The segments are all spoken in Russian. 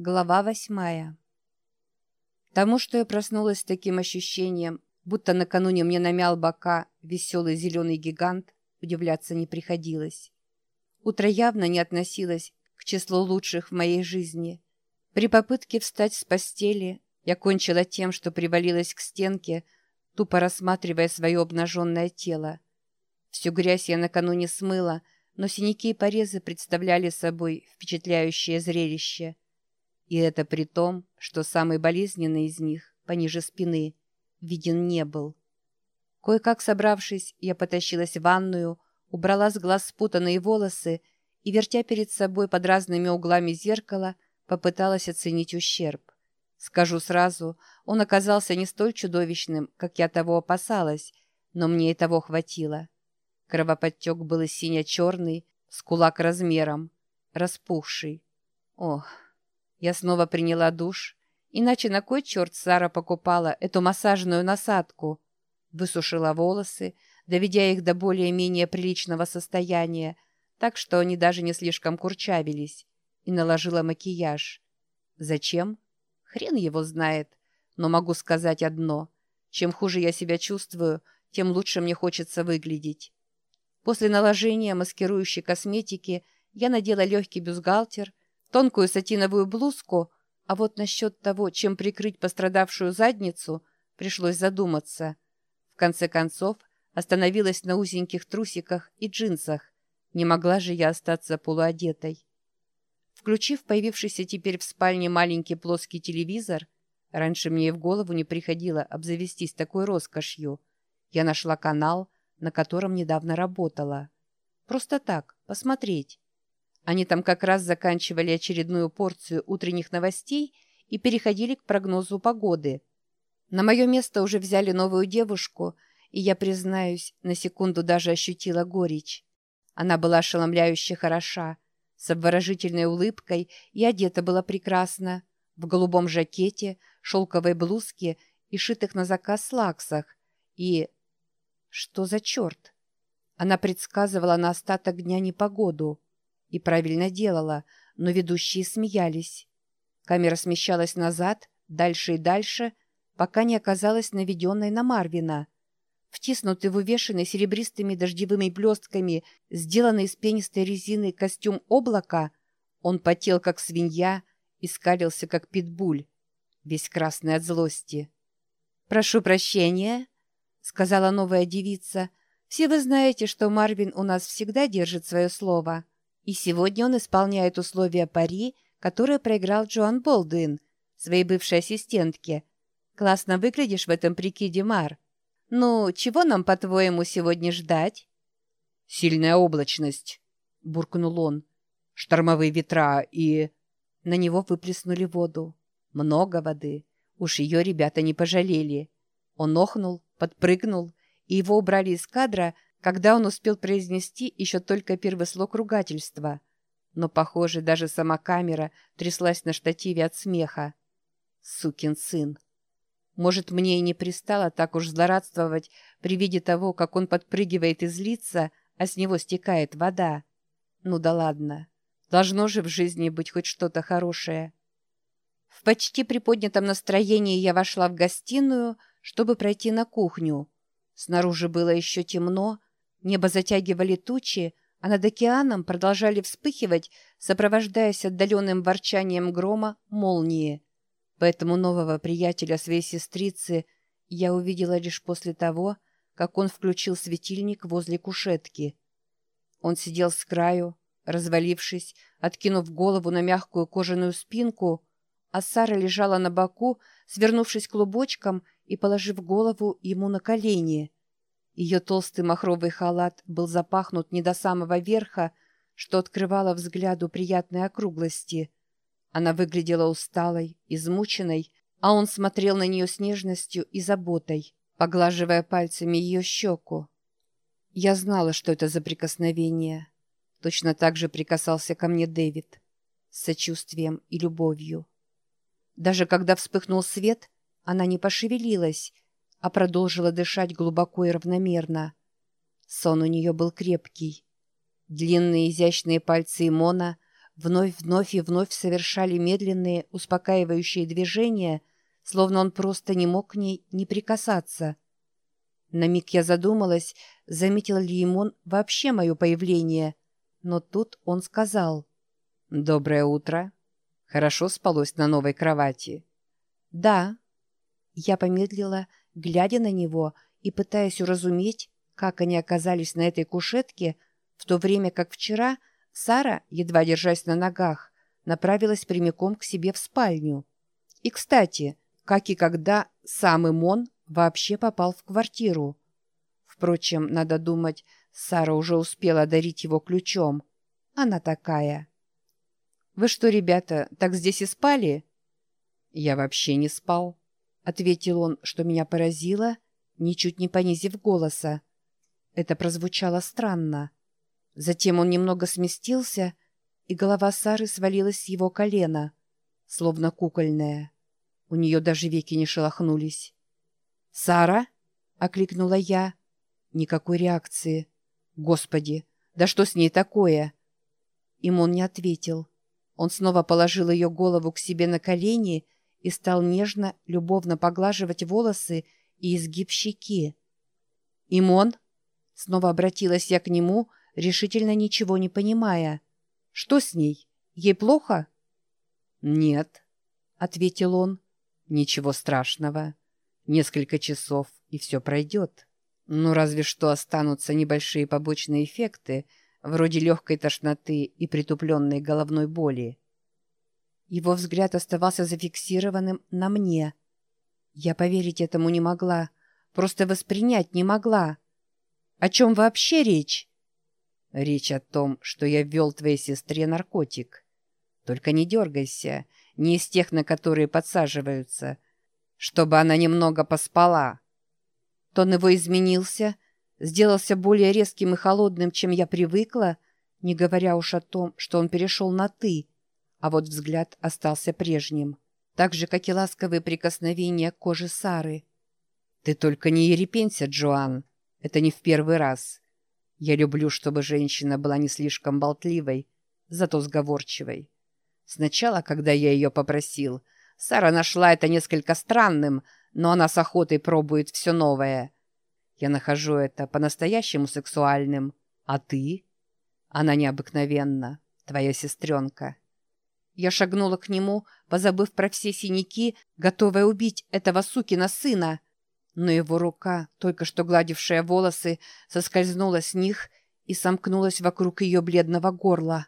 Глава восьмая. Тому, что я проснулась с таким ощущением, будто накануне мне намял бока веселый зеленый гигант, удивляться не приходилось. Утро явно не относилось к числу лучших в моей жизни. При попытке встать с постели я кончила тем, что привалилась к стенке, тупо рассматривая свое обнаженное тело. Всю грязь я накануне смыла, но синяки и порезы представляли собой впечатляющее зрелище — и это при том, что самый болезненный из них, пониже спины, виден не был. Кое-как собравшись, я потащилась в ванную, убрала с глаз спутанные волосы и, вертя перед собой под разными углами зеркала, попыталась оценить ущерб. Скажу сразу, он оказался не столь чудовищным, как я того опасалась, но мне и того хватило. Кровоподтек был сине-черный, с кулак размером, распухший. Ох... Я снова приняла душ. Иначе на кой черт Сара покупала эту массажную насадку? Высушила волосы, доведя их до более-менее приличного состояния, так что они даже не слишком курчавились, и наложила макияж. Зачем? Хрен его знает. Но могу сказать одно. Чем хуже я себя чувствую, тем лучше мне хочется выглядеть. После наложения маскирующей косметики я надела легкий бюстгальтер, тонкую сатиновую блузку, а вот насчет того, чем прикрыть пострадавшую задницу, пришлось задуматься. В конце концов, остановилась на узеньких трусиках и джинсах. Не могла же я остаться полуодетой. Включив появившийся теперь в спальне маленький плоский телевизор, раньше мне и в голову не приходило обзавестись такой роскошью, я нашла канал, на котором недавно работала. Просто так, посмотреть. Они там как раз заканчивали очередную порцию утренних новостей и переходили к прогнозу погоды. На мое место уже взяли новую девушку, и я, признаюсь, на секунду даже ощутила горечь. Она была ошеломляюще хороша, с обворожительной улыбкой и одета была прекрасно, в голубом жакете, шелковой блузке и шитых на заказ слаксах. И... Что за черт? Она предсказывала на остаток дня непогоду. И правильно делала, но ведущие смеялись. Камера смещалась назад, дальше и дальше, пока не оказалась наведенной на Марвина. Втиснутый в увешанный серебристыми дождевыми блестками, сделанный из пенистой резины костюм облака, он потел, как свинья, и скалился, как питбуль, весь красный от злости. «Прошу прощения», — сказала новая девица. «Все вы знаете, что Марвин у нас всегда держит свое слово». И сегодня он исполняет условия пари, которые проиграл Джоан Болдуин, своей бывшей ассистентке. Классно выглядишь в этом прикиде, Мар. Ну, чего нам, по-твоему, сегодня ждать? «Сильная облачность», — буркнул он. «Штормовые ветра и...» На него выплеснули воду. Много воды. Уж ее ребята не пожалели. Он охнул, подпрыгнул, и его убрали из кадра, когда он успел произнести еще только первый слог ругательства. Но, похоже, даже сама камера тряслась на штативе от смеха. Сукин сын. Может, мне и не пристало так уж злорадствовать при виде того, как он подпрыгивает и злится, а с него стекает вода. Ну да ладно. Должно же в жизни быть хоть что-то хорошее. В почти приподнятом настроении я вошла в гостиную, чтобы пройти на кухню. Снаружи было еще темно, Небо затягивали тучи, а над океаном продолжали вспыхивать, сопровождаясь отдаленным ворчанием грома, молнии. Поэтому нового приятеля своей сестрицы я увидела лишь после того, как он включил светильник возле кушетки. Он сидел с краю, развалившись, откинув голову на мягкую кожаную спинку, а Сара лежала на боку, свернувшись клубочком и положив голову ему на колени — ее толстый махровый халат был запахнут не до самого верха, что открывало взгляду приятной округлости. Она выглядела усталой, измученной, а он смотрел на нее с нежностью и заботой, поглаживая пальцами ее щеку. Я знала, что это за прикосновение. Точно так же прикасался ко мне Дэвид, с сочувствием и любовью. Даже когда вспыхнул свет, она не пошевелилась, а продолжила дышать глубоко и равномерно. Сон у нее был крепкий. Длинные изящные пальцы Имона вновь-вновь и вновь совершали медленные, успокаивающие движения, словно он просто не мог к ней не прикасаться. На миг я задумалась, заметил ли Имон вообще мое появление, но тут он сказал «Доброе утро. Хорошо спалось на новой кровати?» «Да». Я помедлила, глядя на него и пытаясь уразуметь, как они оказались на этой кушетке, в то время как вчера Сара, едва держась на ногах, направилась прямиком к себе в спальню. И, кстати, как и когда сам Имон вообще попал в квартиру. Впрочем, надо думать, Сара уже успела дарить его ключом. Она такая. «Вы что, ребята, так здесь и спали?» «Я вообще не спал», — ответил он, что меня поразило, ничуть не понизив голоса. Это прозвучало странно. Затем он немного сместился, и голова Сары свалилась с его колена, словно кукольная. У нее даже веки не шелохнулись. «Сара?» — окликнула я. Никакой реакции. «Господи, да что с ней такое?» Им он не ответил. Он снова положил ее голову к себе на колени и стал нежно, любовно поглаживать волосы и изгиб щеки. «Имон?» Снова обратилась я к нему, решительно ничего не понимая. «Что с ней? Ей плохо?» «Нет», — ответил он. «Ничего страшного. Несколько часов, и все пройдет. Ну, разве что останутся небольшие побочные эффекты, вроде легкой тошноты и притупленной головной боли». Его взгляд оставался зафиксированным на мне. Я поверить этому не могла, просто воспринять не могла. О чем вообще речь? Речь о том, что я ввел твоей сестре наркотик. Только не дергайся, не из тех, на которые подсаживаются, чтобы она немного поспала. Тон его изменился, сделался более резким и холодным, чем я привыкла, не говоря уж о том, что он перешел на «ты», а вот взгляд остался прежним, так же, как и ласковые прикосновения к коже Сары. «Ты только не ерепенься, Джоан!» Это не в первый раз. Я люблю, чтобы женщина была не слишком болтливой, зато сговорчивой. Сначала, когда я ее попросил, Сара нашла это несколько странным, но она с охотой пробует все новое. Я нахожу это по-настоящему сексуальным. А ты? Она необыкновенна, твоя сестренка. Я шагнула к нему, позабыв про все синяки, готовая убить этого сукина сына — но его рука, только что гладившая волосы, соскользнула с них и сомкнулась вокруг ее бледного горла.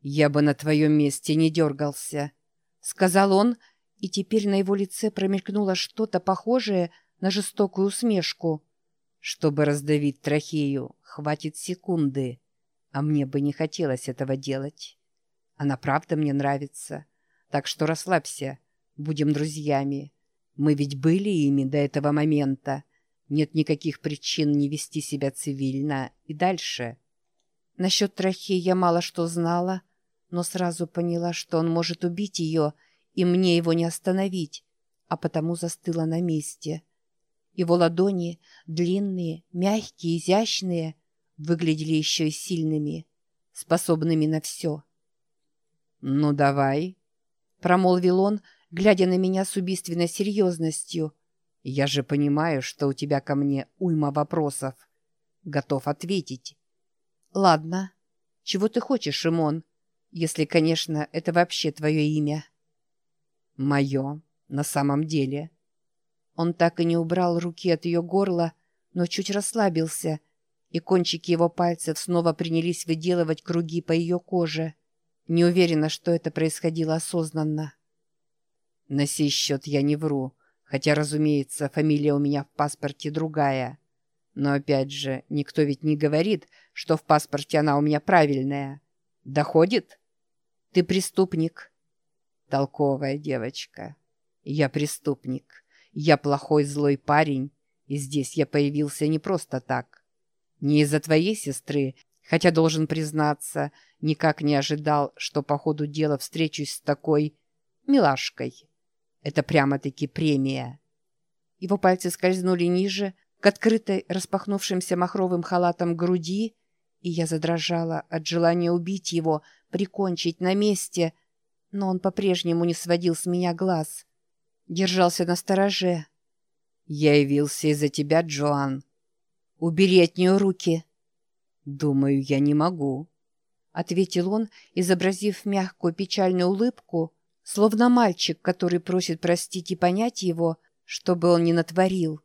«Я бы на твоем месте не дергался», — сказал он, и теперь на его лице промелькнуло что-то похожее на жестокую усмешку. «Чтобы раздавить трахею, хватит секунды, а мне бы не хотелось этого делать. Она правда мне нравится, так что расслабься, будем друзьями». Мы ведь были ими до этого момента. Нет никаких причин не вести себя цивильно и дальше. Насчет трахеи я мало что знала, но сразу поняла, что он может убить ее, и мне его не остановить, а потому застыла на месте. Его ладони, длинные, мягкие, изящные, выглядели еще и сильными, способными на все. «Ну, давай», — промолвил он, — глядя на меня с убийственной серьезностью. «Я же понимаю, что у тебя ко мне уйма вопросов. Готов ответить». «Ладно. Чего ты хочешь, Шимон? Если, конечно, это вообще твое имя». «Мое. На самом деле». Он так и не убрал руки от ее горла, но чуть расслабился, и кончики его пальцев снова принялись выделывать круги по ее коже. Не уверена, что это происходило осознанно. На сей счет я не вру, хотя, разумеется, фамилия у меня в паспорте другая. Но опять же, никто ведь не говорит, что в паспорте она у меня правильная. Доходит? Ты преступник. Толковая девочка. Я преступник. Я плохой злой парень, и здесь я появился не просто так. Не из-за твоей сестры, хотя, должен признаться, никак не ожидал, что по ходу дела встречусь с такой милашкой. Это прямо-таки премия. Его пальцы скользнули ниже, к открытой, распахнувшимся махровым халатом груди, и я задрожала от желания убить его прикончить на месте, но он по-прежнему не сводил с меня глаз. Держался на стороже. «Я явился из-за тебя, Джоан». «Убери от нее руки». «Думаю, я не могу», — ответил он, изобразив мягкую печальную улыбку, словно мальчик, который просит простить и понять его, чтобы он не натворил.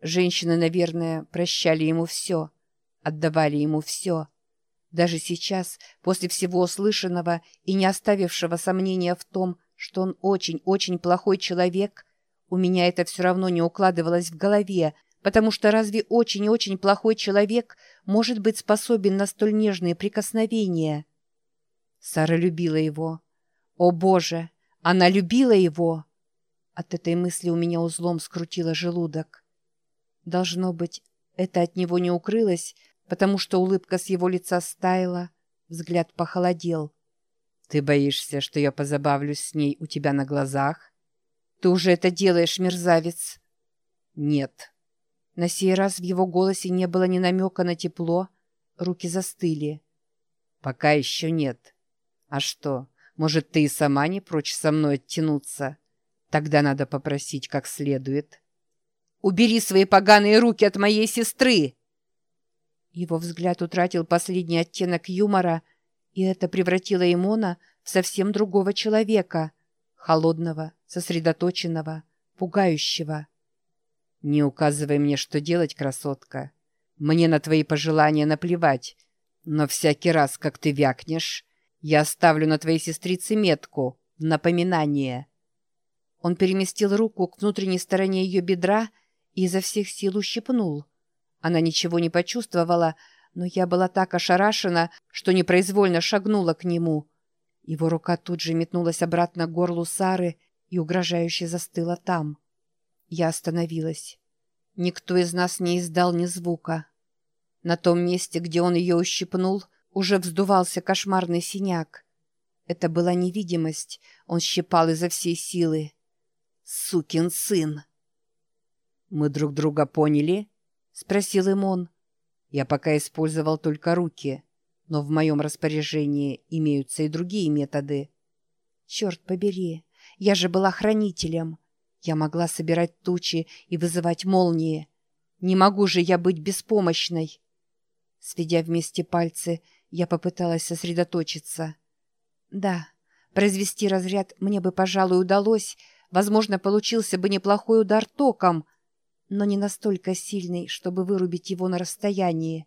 Женщины, наверное, прощали ему все, отдавали ему все. Даже сейчас, после всего услышанного и не оставившего сомнения в том, что он очень-очень плохой человек, у меня это все равно не укладывалось в голове, потому что разве очень-очень плохой человек может быть способен на столь нежные прикосновения? Сара любила его. О, Боже! Она любила его! От этой мысли у меня узлом скрутило желудок. Должно быть, это от него не укрылось, потому что улыбка с его лица стаяла, взгляд похолодел. «Ты боишься, что я позабавлюсь с ней у тебя на глазах?» «Ты уже это делаешь, мерзавец!» «Нет». На сей раз в его голосе не было ни намека на тепло, руки застыли. «Пока еще нет. А что, может, ты и сама не прочь со мной оттянуться? Тогда надо попросить как следует». «Убери свои поганые руки от моей сестры!» Его взгляд утратил последний оттенок юмора, и это превратило Имона в совсем другого человека, холодного, сосредоточенного, пугающего. «Не указывай мне, что делать, красотка. Мне на твои пожелания наплевать, но всякий раз, как ты вякнешь, я оставлю на твоей сестрице метку, напоминание». Он переместил руку к внутренней стороне ее бедра и изо всех сил ущипнул — она ничего не почувствовала, но я была так ошарашена, что непроизвольно шагнула к нему. Его рука тут же метнулась обратно к горлу Сары и угрожающе застыла там. Я остановилась. Никто из нас не издал ни звука. На том месте, где он ее ущипнул, уже вздувался кошмарный синяк. Это была невидимость, он щипал изо всей силы. Сукин сын! «Мы друг друга поняли?» — спросил им он. «Я пока использовал только руки, но в моем распоряжении имеются и другие методы». «Черт побери, я же была хранителем. Я могла собирать тучи и вызывать молнии. Не могу же я быть беспомощной». Сведя вместе пальцы, я попыталась сосредоточиться. «Да, произвести разряд мне бы, пожалуй, удалось. Возможно, получился бы неплохой удар током» но не настолько сильный, чтобы вырубить его на расстоянии.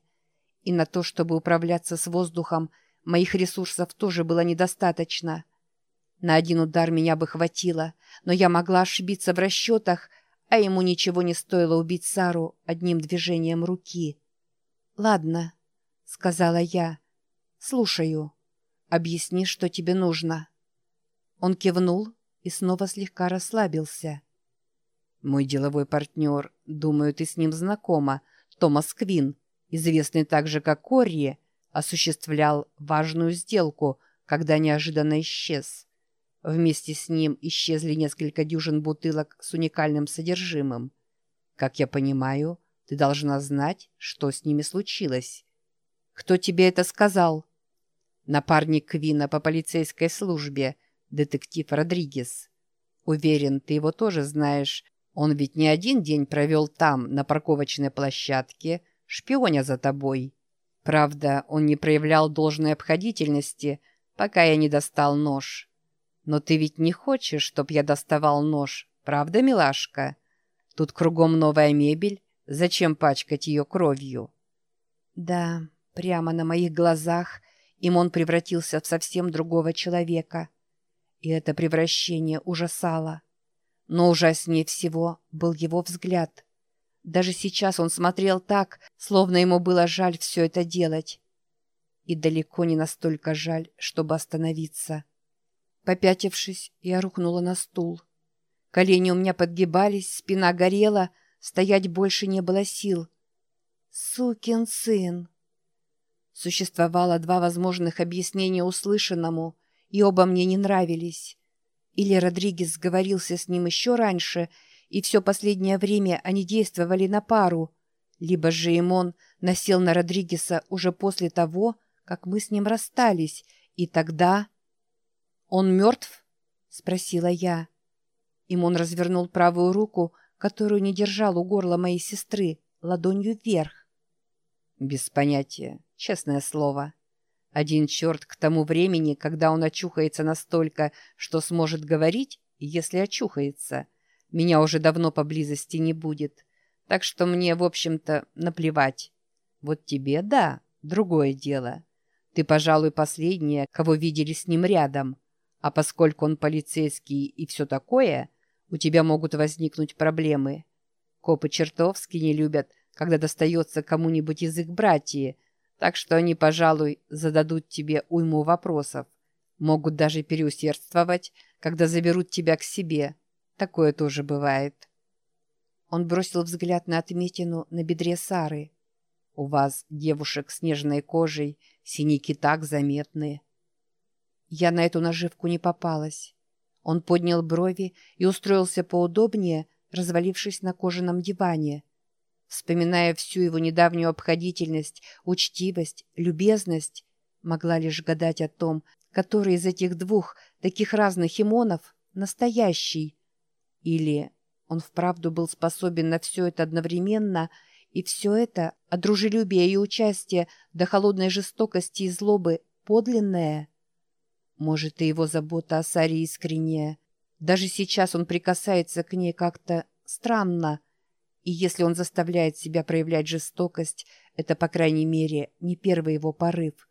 И на то, чтобы управляться с воздухом, моих ресурсов тоже было недостаточно. На один удар меня бы хватило, но я могла ошибиться в расчетах, а ему ничего не стоило убить Сару одним движением руки. «Ладно», — сказала я, — «слушаю. Объясни, что тебе нужно». Он кивнул и снова слегка расслабился. Мой деловой партнер, думаю, ты с ним знакома, Томас Квин, известный также как Корри, осуществлял важную сделку, когда неожиданно исчез. Вместе с ним исчезли несколько дюжин бутылок с уникальным содержимым. Как я понимаю, ты должна знать, что с ними случилось. Кто тебе это сказал? Напарник Квина по полицейской службе, детектив Родригес. Уверен, ты его тоже знаешь, он ведь не один день провел там, на парковочной площадке, шпионя за тобой. Правда, он не проявлял должной обходительности, пока я не достал нож. Но ты ведь не хочешь, чтоб я доставал нож, правда, милашка? Тут кругом новая мебель, зачем пачкать ее кровью? Да, прямо на моих глазах им он превратился в совсем другого человека. И это превращение ужасало. Но ужаснее всего был его взгляд. Даже сейчас он смотрел так, словно ему было жаль все это делать. И далеко не настолько жаль, чтобы остановиться. Попятившись, я рухнула на стул. Колени у меня подгибались, спина горела, стоять больше не было сил. «Сукин сын!» Существовало два возможных объяснения услышанному, и оба мне не нравились. Или Родригес сговорился с ним еще раньше, и все последнее время они действовали на пару, либо же Имон насел на Родригеса уже после того, как мы с ним расстались, И тогда... «Он мертв?» — спросила я. Имон развернул правую руку, которую не держал у горла моей сестры, ладонью вверх. «Без понятия, честное слово. Один черт к тому времени, когда он очухается настолько, что сможет говорить, если очухается, меня уже давно поблизости не будет. Так что мне, в общем-то, наплевать. Вот тебе, да, другое дело. Ты, пожалуй, последняя, кого видели с ним рядом. А поскольку он полицейский и все такое, у тебя могут возникнуть проблемы. Копы чертовски не любят, когда достается кому-нибудь из их братьев, так что они, пожалуй, зададут тебе уйму вопросов. Могут даже переусердствовать, когда заберут тебя к себе. Такое тоже бывает. Он бросил взгляд на отметину на бедре Сары. «У вас, девушек с нежной кожей, синяки так заметны». Я на эту наживку не попалась. Он поднял брови и устроился поудобнее, развалившись на кожаном диване. Вспоминая всю его недавнюю обходительность, учтивость, любезность, могла лишь гадать о том, который из этих двух таких разных имонов настоящий. Или он вправду был способен на все это одновременно, и все это, от дружелюбия и участия до холодной жестокости и злобы, подлинное. Может, и его забота о Саре искренняя. Даже сейчас он прикасается к ней как-то странно. И если он заставляет себя проявлять жестокость, это, по крайней мере, не первый его порыв.